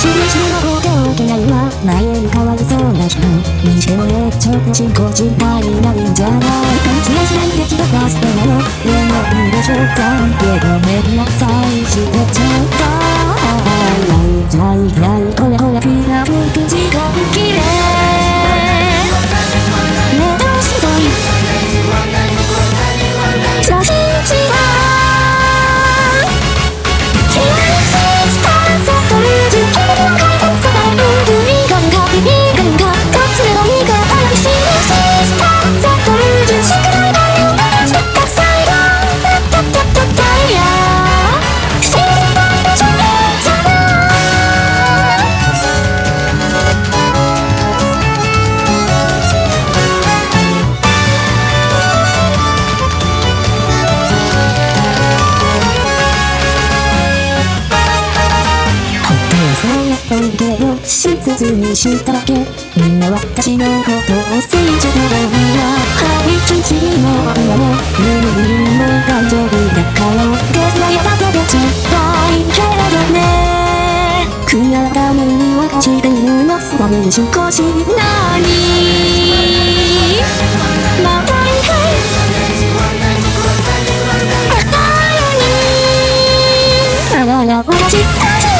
しみしの方で起きないわ前に変わりそうな人にしてもねちょっと進行心配なるんじゃない勘違いしないで気が出すてなのでもいいでしょ残悔ごめんなさいしてちょっとはいはいはい切にしただけみんな私のことを聖女と思うわ。はい一日も親もぬるぬるも大丈夫だからですがやさせてちょうだいけれどね。悔やむにはしていますダメで少し何また一回あらら私